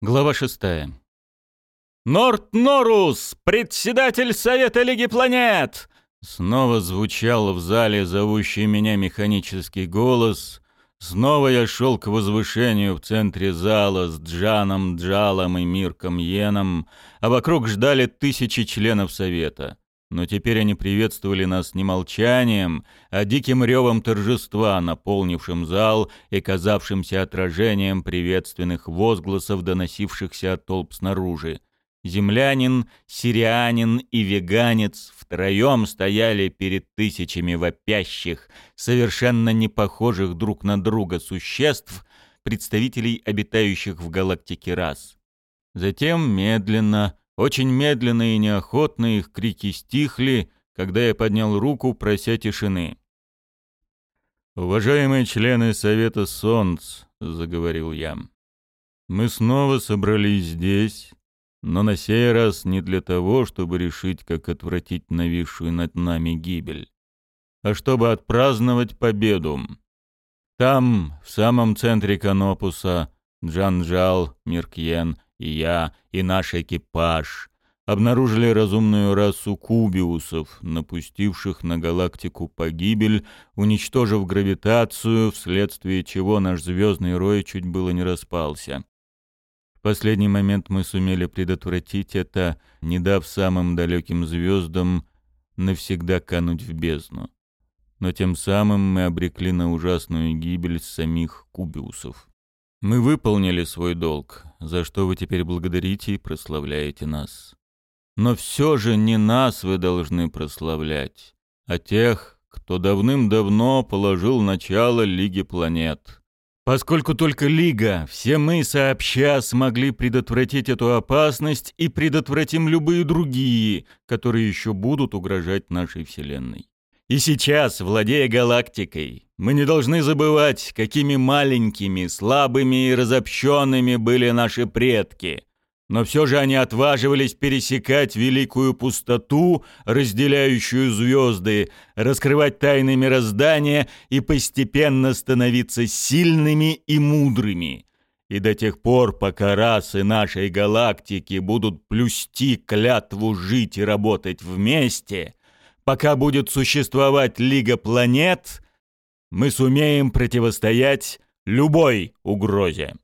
Глава шестая. «Норт Норус, председатель Совета Лиги Планет!» Снова звучал в зале зовущий меня механический голос. Снова я шел к возвышению в центре зала с Джаном Джалом и Мирком Йеном, а вокруг ждали тысячи членов Совета. Но теперь они приветствовали нас не молчанием, а диким ревом торжества, наполнившим зал и казавшимся отражением приветственных возгласов, доносившихся от толп снаружи. Землянин, сирианин и веганец втроем стояли перед тысячами вопящих, совершенно не похожих друг на друга существ, представителей обитающих в галактике рас. Затем медленно, очень медленно и неохотно их крики стихли, когда я поднял руку, прося тишины. «Уважаемые члены Совета Солнц», — заговорил я, — «мы снова собрались здесь, но на сей раз не для того, чтобы решить, как отвратить нависшую над нами гибель, а чтобы отпраздновать победу. Там, в самом центре Канопуса, Джанжал, Миркьен и я, и наш экипаж обнаружили разумную расу кубиусов, напустивших на галактику погибель, уничтожив гравитацию, вследствие чего наш звездный рой чуть было не распался. В последний момент мы сумели предотвратить это, не дав самым далеким звездам навсегда кануть в бездну. Но тем самым мы обрекли на ужасную гибель самих кубиусов. Мы выполнили свой долг, за что вы теперь благодарите и прославляете нас. Но все же не нас вы должны прославлять, а тех, кто давным-давно положил начало Лиге планет. Поскольку только Лига, все мы сообща смогли предотвратить эту опасность и предотвратим любые другие, которые еще будут угрожать нашей Вселенной. И сейчас, владея галактикой, мы не должны забывать, какими маленькими, слабыми и разобщенными были наши предки. Но все же они отваживались пересекать великую пустоту, разделяющую звезды, раскрывать тайны мироздания и постепенно становиться сильными и мудрыми. И до тех пор, пока расы нашей галактики будут плюсти клятву жить и работать вместе – Пока будет существовать Лига планет, мы сумеем противостоять любой угрозе.